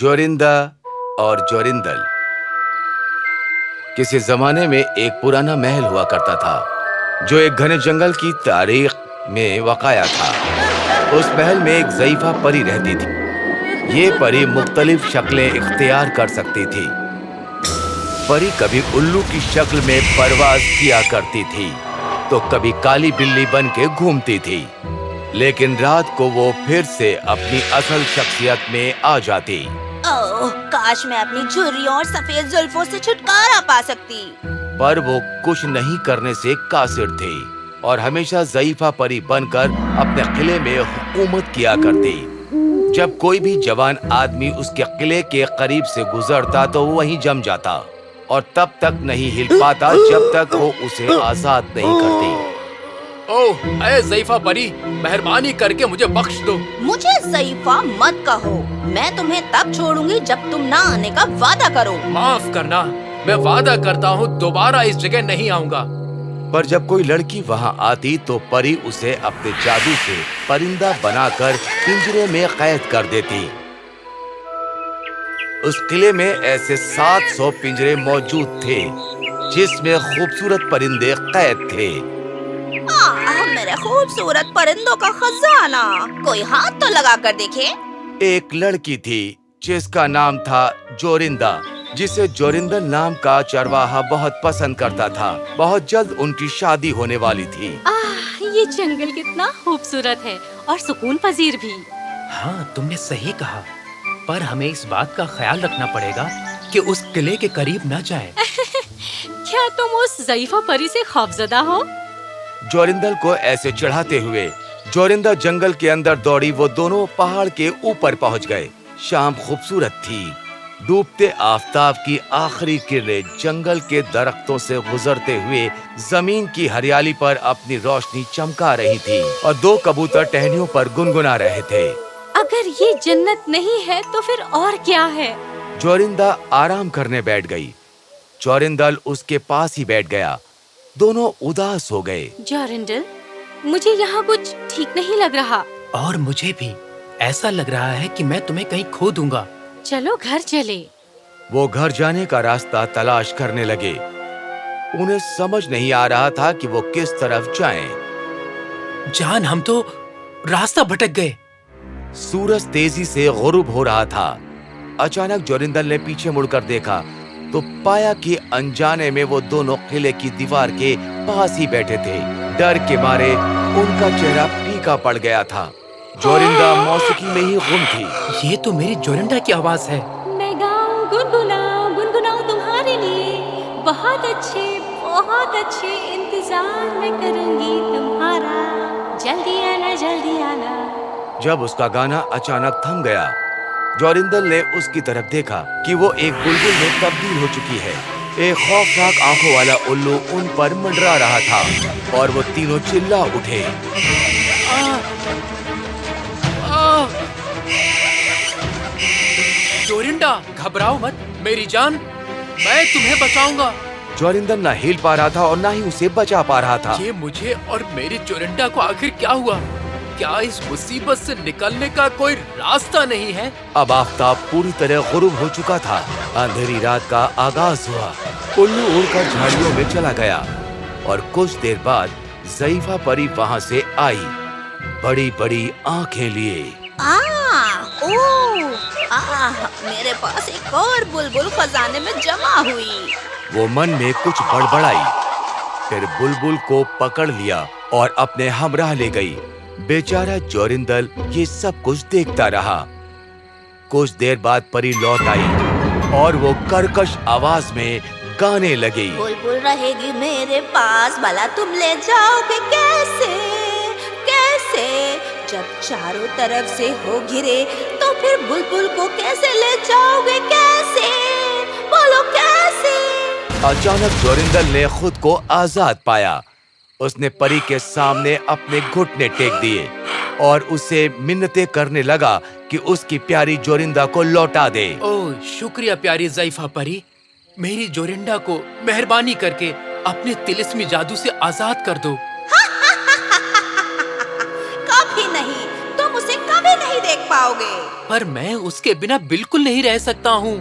جورندہ اور جورندل۔ کسی زمانے میں ایک پرانا محل ہوا کرتا تھا، جو ایک گھنے جنگل کی تاریخ میں وقایا تھا۔ اس محل میں ایک ضعیفہ پری رہتی تھی۔ یہ پری مختلف شکلیں اختیار کر سکتی تھی۔ پری کبھی الو کی شکل میں پرواز کیا کرتی تھی، تو کبھی کالی بلی بن کے گھومتی تھی۔ لیکن رات کو وہ پھر سے اپنی اصل شخصیت میں آ جاتی۔ او کاش میں اپنی جھریوں اور سفید زلفوں سے چھٹکارا پا سکتی۔ پر وہ کچھ نہیں کرنے سے قاصر تھی اور ہمیشہ ضعیفہ پری بن کر اپنے قلعے میں حکومت کیا کرتی جب کوئی بھی جوان آدمی اس کے قلعے کے قریب سے گزرتا تو وہ وہیں جم جاتا اور تب تک نہیں ہل پاتا جب تک وہ اسے آزاد نہیں کرتی اوہ اے ضعیفہ پری مہربانی کر کے مجھے بخش دو۔ مجھے ضعیفہ مت کہو۔ میں تمہیں تب چھوڑوں گی جب تم نہ آنے کا وعدہ کرو۔ معاف کرنا میں وعدہ کرتا ہوں دوبارہ اس جگہ نہیں آؤں گا۔ پر جب کوئی لڑکی وہاں آتی تو پری اسے اپنے جادو سے پرندہ بنا کر پنجرے میں قید کر دیتی۔ اس قلعے میں ایسے سات سو پنجرے موجود تھے جس میں خوبصورت پرندے قید تھے۔ ارے خوبصورت پرندوں کا خزانہ۔ کوئی ہاتھ تو لگا کر دیکھے۔ ایک لڑکی تھی جس کا نام تھا جورندہ جسے جورندن نام کا چرواہا بہت پسند کرتا تھا۔ بہت جلد ان کی شادی ہونے والی تھی۔ آہ یہ جنگل کتنا خوبصورت ہے اور سکون پذیر بھی۔ ہاں تم نے صحیح کہا۔ پر ہمیں اس بات کا خیال رکھنا پڑے گا کہ اس قلعے کے قریب نہ جائے کیا تم اس ضعیفہ پری سے خوفزدہ ہو؟ جورندل کو ایسے چڑھاتے ہوئے جورندہ جنگل کے اندر دوڑی وہ دونوں پہاڑ کے اوپر پہنچ گئے۔ شام خوبصورت تھی۔ ڈوبتے آفتاب کی آخری کرنے جنگل کے درختوں سے گزرتے ہوئے زمین کی ہریالی پر اپنی روشنی چمکا رہی تھی اور دو کبوتر ٹہنیوں پر گنگنا رہے تھے۔ اگر یہ جنت نہیں ہے تو پھر اور کیا ہے؟ جورندہ آرام کرنے بیٹھ گئی۔ چورندل اس کے پاس ہی بیٹھ گیا۔ دونوں اداس ہو گئے۔ جارنڈل مجھے یہاں کچھ ٹھیک نہیں لگ رہا۔ اور مجھے بھی ایسا لگ رہا ہے کہ میں تمہیں کہیں کھو دوں گا۔ چلو گھر چلے۔ وہ گھر جانے کا راستہ تلاش کرنے لگے۔ انہیں سمجھ نہیں آ رہا تھا کہ وہ کس طرف جائیں۔ جان ہم تو راستہ بھٹک گئے۔ سورج تیزی سے غروب ہو رہا تھا۔ اچانک جورندل نے پیچھے مڑ کر دیکھا۔ تو پایا کہ انجانے میں وہ دونوں قلعے کی دیوار کے پاس ہی بیٹھے تھے۔ ڈر کے مارے ان کا چہرہ پیکا پڑ گیا تھا۔ جورنڈا موسیقی میں ہی غم تھی۔ یہ تو میری جورنڈا کی آواز ہے۔ میں گاؤں گنگنا گنگنا تمہارے لیے۔ بہت اچھے بہت اچھے انتظار میں کروں گی تمہارا۔ جلدی آنا جلدی آنا۔ جب اس کا گانا اچانک تھم گیا جورندل نے اس کی طرف دیکھا کہ وہ ایک بلبل میں تبدیل ہو چکی ہے۔ ایک خوفناک آنکھوں والا الو ان پر منڈرا رہا تھا اور وہ تینوں چلا اٹھے۔ جورنڈا گھبراؤ مت۔ میری جان میں تمہیں بچاؤں گا۔ جورندر نہ ہل پا رہا تھا اور نہ ہی اسے بچا پا رہا تھا۔ یہ مجھے اور میرے چورنڈا کو آخر کیا ہوا؟ کیا اس مصیبت سے نکلنے کا کوئی راستہ نہیں ہے؟ اب آفتاب پوری طرح غروب ہو چکا تھا۔ اندھیری رات کا آغاز ہوا۔ الو اڑ کر جھاڑیوں میں چلا گیا۔ اور کچھ دیر بعد ضعیفہ پری وہاں سے آئی۔ بڑی بڑی آنکھیں لیے۔ میرے پاس ایک اور بلبل خزانے میں جمع ہوئی۔ وہ من میں کچھ بڑبڑائی۔ پھر بلبل کو پکڑ لیا اور اپنے ہمراہ لے گئی۔ بیچارہ جورندل یہ سب کچھ دیکھتا رہا۔ کچھ دیر بعد پری لوٹ آئی اور وہ کرکش آواز میں گانے لگی۔ بلبل رہے گی میرے پاس بھلا تم لے جاؤ گے کیسے؟ کیسے؟ جب چاروں طرف سے ہو گرے تو پھر بلبل کو کیسے لے جاؤ گے؟ کیسے؟ بولو کیسے؟ اچانک جورندل نے خود کو آزاد پایا۔ اس نے پری کے سامنے اپنے گھٹنے ٹیک دیے اور اسے منتیں کرنے لگا کہ اس کی پیاری جورندہ کو لوٹا دے۔ او شکریہ پیاری ضعیفہ پری۔ میری جورنڈا کو مہربانی کر کے اپنے تلسمی جادو سے آزاد کر دو۔ کبھی نہیں تم اسے کبھی نہیں دیکھ پاؤ گے۔ پر میں اس کے بنا بالکل نہیں رہ سکتا ہوں۔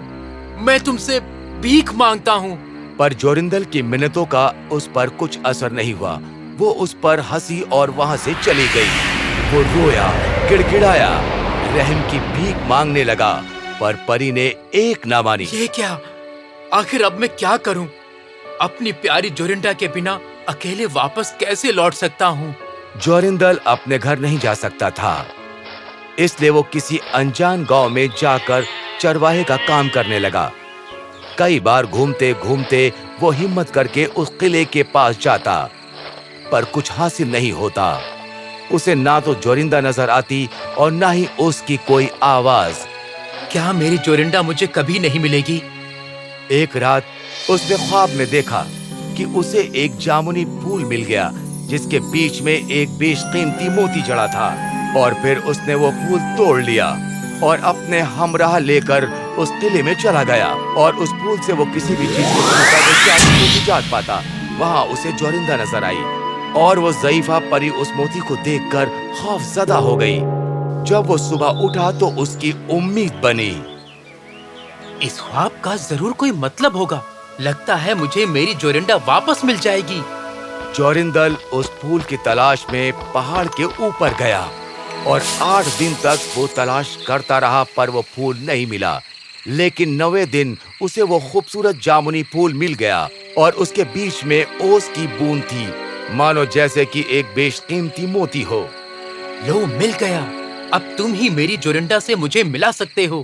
میں تم سے بھیک مانگتا ہوں۔ پر جورندل کی منتوں کا اس پر کچھ اثر نہیں ہوا۔ وہ اس پر ہنسی اور وہاں سے چلی گئی۔ وہ رویا گڑ گڑایا رحم کی بھیک مانگنے لگا۔ پر پری نے ایک نہ مانی۔ یہ کیا؟ آخر اب میں کیا کروں؟ اپنی پیاری جورنڈا کے بنا اکیلے واپس کیسے لوٹ سکتا ہوں؟ جورندل اپنے گھر نہیں جا سکتا تھا۔ اس لیے وہ کسی انجان گاؤں میں جا کر چرواہے کا کام کرنے لگا۔ کئی بار گھومتے گھومتے وہ ہمت کر کے اس قلعے کے پاس جاتا پر کچھ حاصل نہیں ہوتا۔ اسے نہ تو جورندہ نظر آتی اور نہ ہی اس کی کوئی آواز۔ کیا میری جورنڈا مجھے کبھی نہیں ملے گی؟ ایک رات اس نے خواب میں دیکھا کہ اسے ایک جامنی پھول مل گیا جس کے بیچ میں ایک بیش قیمتی موتی جڑا تھا۔ اور پھر اس نے وہ پھول توڑ لیا اور اپنے ہمراہ لے کر اس قلعے میں چلا گیا اور اس پھول سے وہ کسی بھی چیز کو نجات پاتا۔ وہاں اسے جورندہ نظر آئی اور وہ ضعیفہ پری اس موتی کو دیکھ کر خوف زدہ ہو گئی۔ جب وہ صبح اٹھا تو اس کی امید بنی۔ اس خواب کا ضرور کوئی مطلب ہوگا۔ لگتا ہے مجھے میری جورنڈا واپس مل جائے گی۔ جورندل اس پھول کی تلاش میں پہاڑ کے اوپر گیا اور آٹھ دن تک وہ تلاش کرتا رہا پر وہ پھول نہیں ملا۔ لیکن نوے دن اسے وہ خوبصورت جامنی پھول مل گیا اور اس کے بیچ میں اوس کی بوند تھی۔ مانو جیسے کہ ایک بیش قیمتی موتی ہو۔ لو مل گیا۔ اب تم ہی میری جورنڈا سے مجھے ملا سکتے ہو۔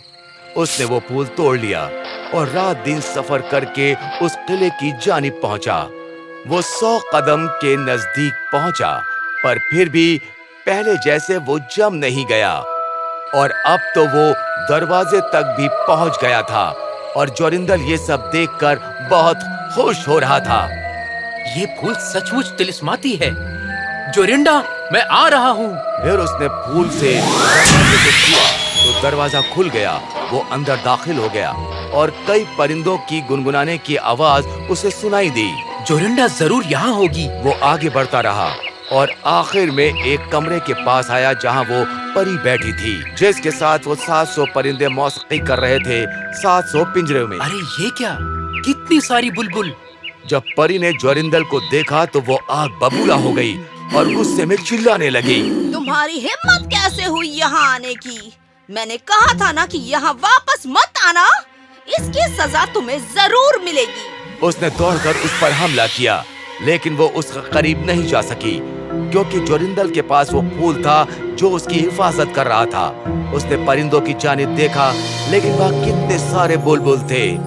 اس نے وہ پھول توڑ لیا اور رات دن سفر کر کے اس قلعے کی جانب پہنچا۔ وہ سو قدم کے نزدیک پہنچا پر پھر بھی پہلے جیسے وہ جم نہیں گیا۔ اور اب تو وہ دروازے تک بھی پہنچ گیا تھا اور جورندل یہ سب دیکھ کر بہت خوش ہو رہا تھا۔ یہ پھول سچ مچ تلسماتی ہے۔ جورنڈا میں آ رہا ہوں۔ پھر اس نے پھول سے تو دروازہ کھل گیا وہ اندر داخل ہو گیا اور کئی پرندوں کی گنگنانے کی آواز اسے سنائی دی۔ جورنڈا ضرور یہاں ہوگی۔ وہ آگے بڑھتا رہا اور آخر میں ایک کمرے کے پاس آیا جہاں وہ پری بیٹھی تھی جس کے ساتھ وہ سات سو پرندے موسیقی کر رہے تھے سات سو پنجرے میں۔ ارے یہ کیا؟ کتنی ساری بلبل۔ جب پری نے جورندل کو دیکھا تو وہ آگ ببولا ہو گئی اور غصے میں چلانے لگی۔ تمہاری ہمت کیسے ہوئی یہاں آنے کی؟ میں نے کہا تھا نا کہ یہاں واپس مت آنا۔ اس کی سزا تمہیں ضرور ملے گی۔ اس نے دوڑ کر اس پر حملہ کیا لیکن وہ اس کے قریب نہیں جا سکی۔ کیونکہ جورندل کے پاس وہ پھول تھا جو اس کی حفاظت کر رہا تھا۔ اس نے پرندوں کی جانب دیکھا لیکن وہاں کتنے سارے بلبل تھے۔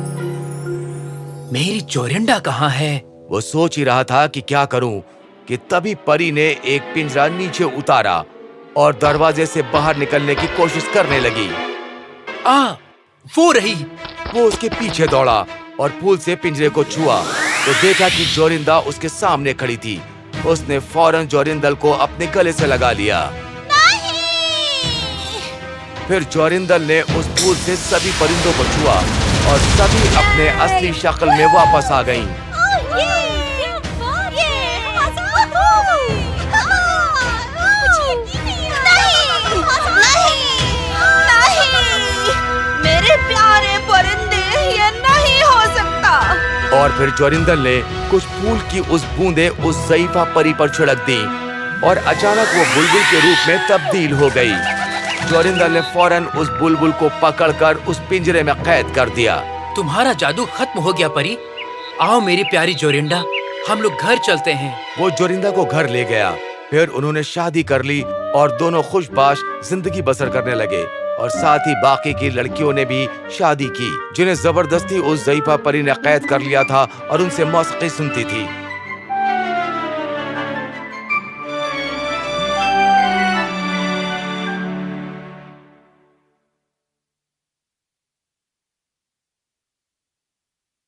میری جورنڈا کہاں ہے؟ وہ سوچ ہی رہا تھا کہ کیا کروں کہ تبھی پری نے ایک پنجرا نیچے اتارا اور دروازے سے باہر نکلنے کی کوشش کرنے لگی۔ آ وہ رہی۔ وہ اس کے پیچھے دوڑا اور پھول سے پنجرے کو چھوا۔ تو دیکھا کہ جورندہ اس کے سامنے کھڑی تھی۔ اس نے فوراً جورندل کو اپنے گلے سے لگا لیا۔ پھر جورندل نے اس پھول سے سبھی پرندوں کو چھوا اور سبھی اپنے اصلی شکل میں واپس آ گئیں۔ اور پھر جورندل نے کچھ پھول کی اس بوندے اس ضعیفہ پری پر چھڑک دی اور اچانک وہ بلبل کے روپ میں تبدیل ہو گئی۔ جورندل نے فوراً اس بلبل کو پکڑ کر اس پنجرے میں قید کر دیا۔ تمہارا جادو ختم ہو گیا پری۔ آؤ میری پیاری جورنڈا ہم لوگ گھر چلتے ہیں۔ وہ جورندہ کو گھر لے گیا۔ پھر انہوں نے شادی کر لی اور دونوں خوش باش زندگی بسر کرنے لگے۔ اور ساتھ ہی باقی کی لڑکیوں نے بھی شادی کی، جنہیں زبردستی اس ضعیفہ پری نے قید کر لیا تھا اور ان سے موسیقی سنتی تھی۔